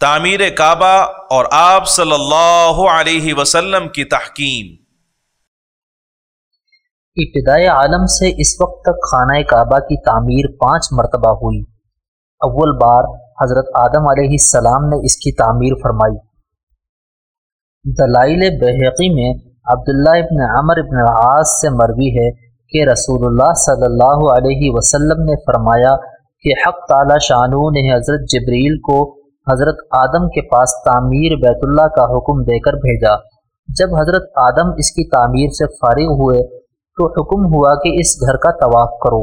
تعمیر کعبہ اور آپ صلی اللہ علیہ وسلم کی تحکیم۔ ابتدائی عالم سے اس وقت تک خانہ کعبہ کی تعمیر پانچ مرتبہ ہوئی۔ اول بار حضرت آدم علیہ السلام نے اس کی تعمیر فرمائی۔ دلائل بحقی میں عبداللہ ابن عمر ابن العاص سے مروی ہے کہ رسول اللہ صلی اللہ علیہ وسلم نے فرمایا کہ حق تعالی شانو نے حضرت جبریل کو حضرت آدم کے پاس تعمیر بیت اللہ کا حکم دے کر بھیجا۔ جب حضرت آدم اس کی تعمیر سے فارغ ہوئے تو حکم ہوا کہ اس گھر کا طواف کرو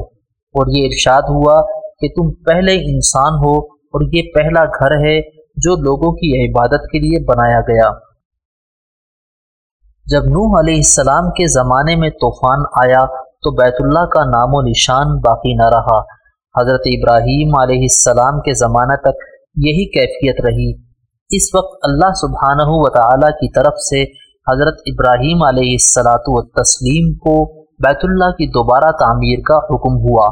اور یہ ارشاد ہوا کہ تم پہلے انسان ہو اور یہ پہلا گھر ہے جو لوگوں کی عبادت کے لیے بنایا گیا۔ جب نوح علیہ السلام کے زمانے میں طوفان آیا تو بیت اللہ کا نام و نشان باقی نہ رہا۔ حضرت ابراہیم علیہ السلام کے زمانہ تک یہی کیفیت رہی۔ اس وقت اللہ سبحانہ و تعالی کی طرف سے حضرت ابراہیم علیہ السلاۃ و تسلیم کو بیت اللہ کی دوبارہ تعمیر کا حکم ہوا۔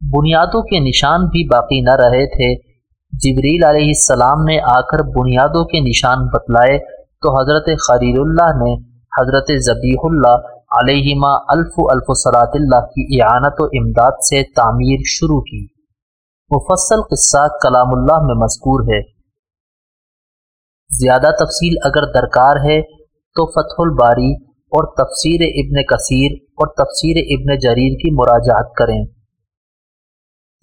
بنیادوں کے نشان بھی باقی نہ رہے تھے۔ جبریل علیہ السلام نے آ کر بنیادوں کے نشان بتلائے تو حضرت خلیل اللہ نے حضرت ذبیح اللہ علیہما الف الف صلاۃ اللہ کی اعانت و امداد سے تعمیر شروع کی۔ مفصل قصہ کلام اللہ میں مذکور ہے۔ زیادہ تفصیل اگر درکار ہے تو فتح الباری اور تفسیر ابن کثیر اور تفسیر ابن جریر کی مراجعت کریں۔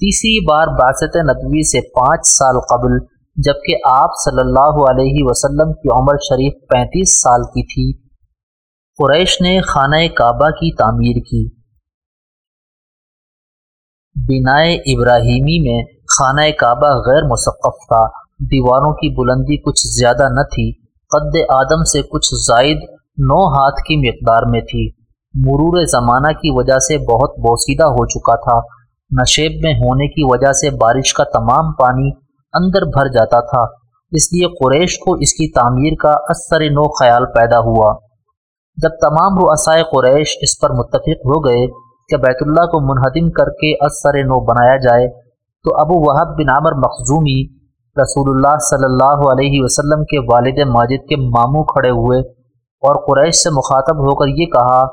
تیسری بار باسط ندوی سے پانچ سال قبل، جبکہ آپ صلی اللہ علیہ وسلم کی عمر شریف پینتیس سال کی تھی، قریش نے خانہ کعبہ کی تعمیر کی۔ بنائے ابراہیمی میں خانہ کعبہ غیر مصقف تھا۔ دیواروں کی بلندی کچھ زیادہ نہ تھی۔ قد آدم سے کچھ زائد نو ہاتھ کی مقدار میں تھی۔ مرور زمانہ کی وجہ سے بہت بوسیدہ ہو چکا تھا۔ نشیب میں ہونے کی وجہ سے بارش کا تمام پانی اندر بھر جاتا تھا۔ اس لیے قریش کو اس کی تعمیر کا اثر نو خیال پیدا ہوا۔ جب تمام رؤسائے قریش اس پر متفق ہو گئے کہ بیت اللہ کو منہدم کر کے اثر نو بنایا جائے، تو ابو وحب بن عامر مخزومی رسول اللہ صلی اللہ علیہ وسلم کے والد ماجد کے ماموں کھڑے ہوئے اور قریش سے مخاطب ہو کر یہ کہا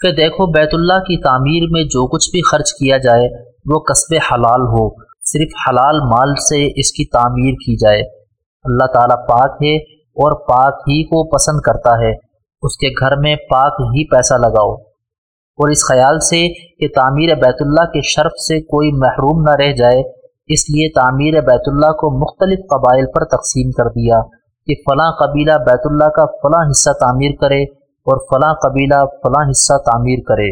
کہ دیکھو، بیت اللہ کی تعمیر میں جو کچھ بھی خرچ کیا جائے، وہ قصب حلال ہو، صرف حلال مال سے اس کی تعمیر کی جائے۔ اللہ تعالیٰ پاک ہے اور پاک ہی کو پسند کرتا ہے۔ اس کے گھر میں پاک ہی پیسہ لگاؤ۔ اور اس خیال سے کہ تعمیر بیت اللہ کے شرف سے کوئی محروم نہ رہ جائے، اس لیے تعمیر بیت اللہ کو مختلف قبائل پر تقسیم کر دیا کہ فلاں قبیلہ بیت اللہ کا فلاں حصہ تعمیر کرے اور فلاں قبیلہ فلاں حصہ تعمیر کرے۔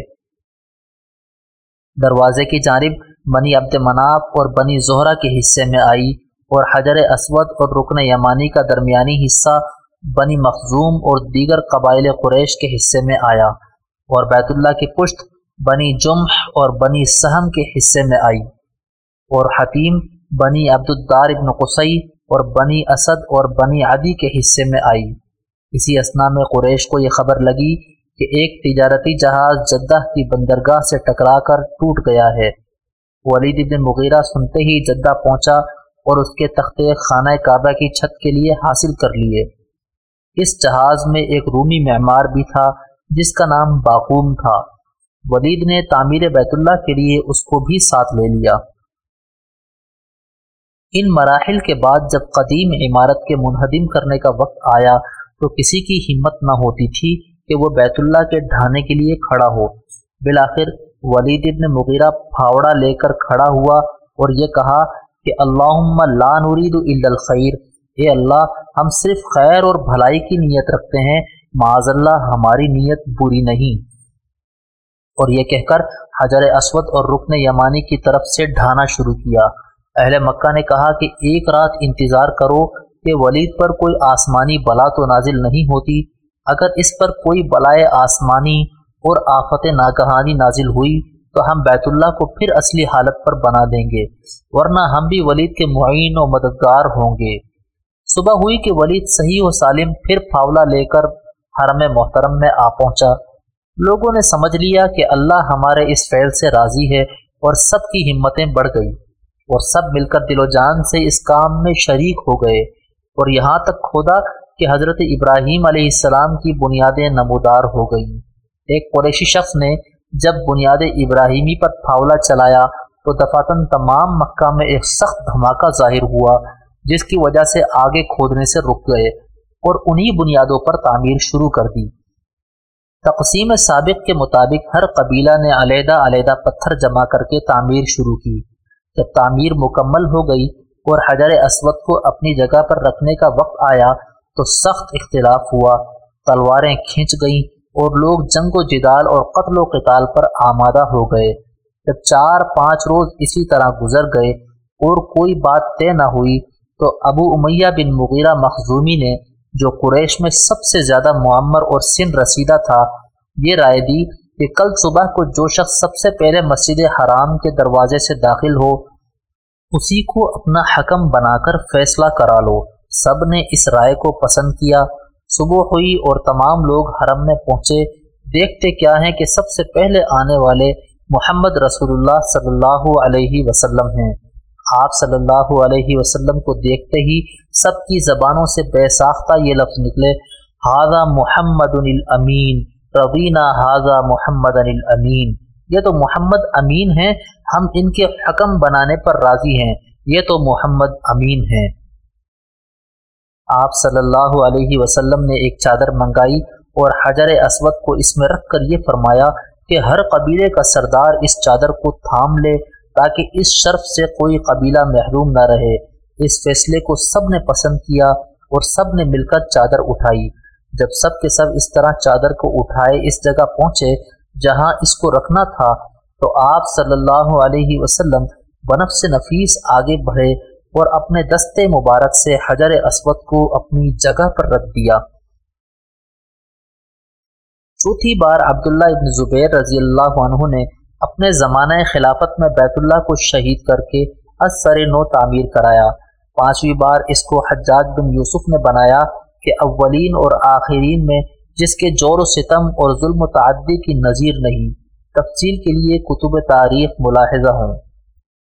دروازے کی جانب بنی عبد مناف اور بنی زہرہ کے حصے میں آئی اور حجر اسود اور رکن یمانی کا درمیانی حصہ بنی مخزوم اور دیگر قبائل قریش کے حصے میں آیا۔ اور بیت اللہ کی پشت بنی جمح اور بنی سہم کے حصے میں آئی اور حتیم بنی عبدالدار ابن قصی اور بنی اسد اور بنی عدی کے حصے میں آئی۔ اسی اسنا میں قریش کو یہ خبر لگی کہ ایک تجارتی جہاز جدہ کی بندرگاہ سے ٹکرا کر ٹوٹ گیا ہے۔ ولید ابن مغیرہ سنتے ہی جدہ پہنچا اور اس کے تختے خانہ کعبہ کی چھت کے لیے حاصل کر لیے۔ اس جہاز میں ایک رومی معمار بھی تھا جس کا نام باقوم تھا۔ ولید نے تعمیر بیت اللہ کے لیے اس کو بھی ساتھ لے لیا۔ ان مراحل کے بعد جب قدیم عمارت کے منہدم کرنے کا وقت آیا تو کسی کی ہمت نہ ہوتی تھی کہ وہ بیت اللہ کے ڈھانے کے لیے کھڑا ہو۔ بالآخر ولید ابن مغیرہ پھاوڑا لے کر کھڑا ہوا اور یہ کہا کہ اللہ لا نرید الا الخیر۔ اے اللہ، ہم صرف خیر اور بھلائی کی نیت رکھتے ہیں معاذ اللہ ہماری نیت بری نہیں۔ اور یہ کہہ کر حجر اسود اور رکن یمانی کی طرف سے ڈھانا شروع کیا۔ اہل مکہ نے کہا کہ ایک رات انتظار کرو کہ ولید پر کوئی آسمانی بلا تو نازل نہیں ہوتی۔ اگر اس پر کوئی بلائے آسمانی اور آفت ناگہانی نازل ہوئی تو ہم بیت اللہ کو پھر اصلی حالت پر بنا دیں گے، ورنہ ہم بھی ولید کے معین و مددگار ہوں گے۔ صبح ہوئی کہ ولید صحیح و سالم پھر پھاولا لے کر حرم محترم میں آ پہنچا۔ لوگوں نے سمجھ لیا کہ اللہ ہمارے اس فعل سے راضی ہے اور سب کی ہمتیں بڑھ گئی اور سب مل کر دل و جان سے اس کام میں شریک ہو گئے اور یہاں تک کھودا کہ حضرت ابراہیم علیہ السلام کی بنیادیں نمودار ہو گئیں۔ ایک قریشی شخص نے جب بنیاد ابراہیمی پر پھاولا چلایا تو دفاتن تمام مکہ میں ایک سخت دھماکہ ظاہر ہوا، جس کی وجہ سے آگے کھودنے سے رک گئے۔ اور انہی بنیادوں پر تعمیر شروع کر دی۔ تقسیم سابق کے مطابق ہر قبیلہ نے علیحدہ علیحدہ پتھر جمع کر کے تعمیر شروع کی۔ جب تعمیر مکمل ہو گئی اور حجر اسود کو اپنی جگہ پر رکھنے کا وقت آیا تو سخت اختلاف ہوا۔ تلواریں کھینچ گئیں اور لوگ جنگ و جدال اور قتل و قتال پر آمادہ ہو گئے۔ جب چار پانچ روز اسی طرح گزر گئے اور کوئی بات طے نہ ہوئی تو ابو امیہ بن مغیرہ مخزومی نے جو قریش میں سب سے زیادہ معمر اور سن رسیدہ تھا، یہ رائے دی کہ کل صبح کو جو شخص سب سے پہلے مسجد حرام کے دروازے سے داخل ہو، اسی کو اپنا حکم بنا کر فیصلہ کرا لو۔ سب نے اس رائے کو پسند کیا۔ صبح ہوئی اور تمام لوگ حرم میں پہنچے۔ دیکھتے کیا ہیں کہ سب سے پہلے آنے والے محمد رسول اللہ صلی اللہ علیہ وسلم ہیں۔ آپ صلی اللہ علیہ وسلم کو دیکھتے ہی سب کی زبانوں سے بے ساختہ یہ لفظ نکلے حاضہ محمد الامین روینہ حاضہ محمد الامین. یہ تو محمد امین ہیں، ہم ان کے حکم بنانے پر راضی ہیں، یہ تو محمد امین ہیں۔ آپ صلی اللہ علیہ وسلم نے ایک چادر منگائی اور حجر اسود کو اس میں رکھ کر یہ فرمایا کہ ہر قبیلے کا سردار اس چادر کو تھام لے۔ تاکہ اس شرف سے کوئی قبیلہ محروم نہ رہے۔ اس فیصلے کو سب نے پسند کیا اور سب نے مل کر چادر اٹھائی۔ جب سب کے سب اس طرح چادر کو اٹھائے، اس جگہ پہنچے جہاں اس کو رکھنا تھا، تو آپ صلی اللہ علیہ وسلم بنف سے نفیس آگے بڑھے اور اپنے دستے مبارک سے حجر اسود کو اپنی جگہ پر رکھ دیا۔ چوتھی بار عبداللہ ابن زبیر رضی اللہ عنہ نے اپنے زمانہ خلافت میں بیت اللہ کو شہید کر کے از سر نو تعمیر کرایا۔ پانچویں بار اس کو حجاج بن یوسف نے بنایا کہ اولین اور آخرین میں جس کے جور و ستم اور ظلم و تعدی کی نظیر نہیں، تفصیل کے لیے کتب تاریخ ملاحظہ ہوں۔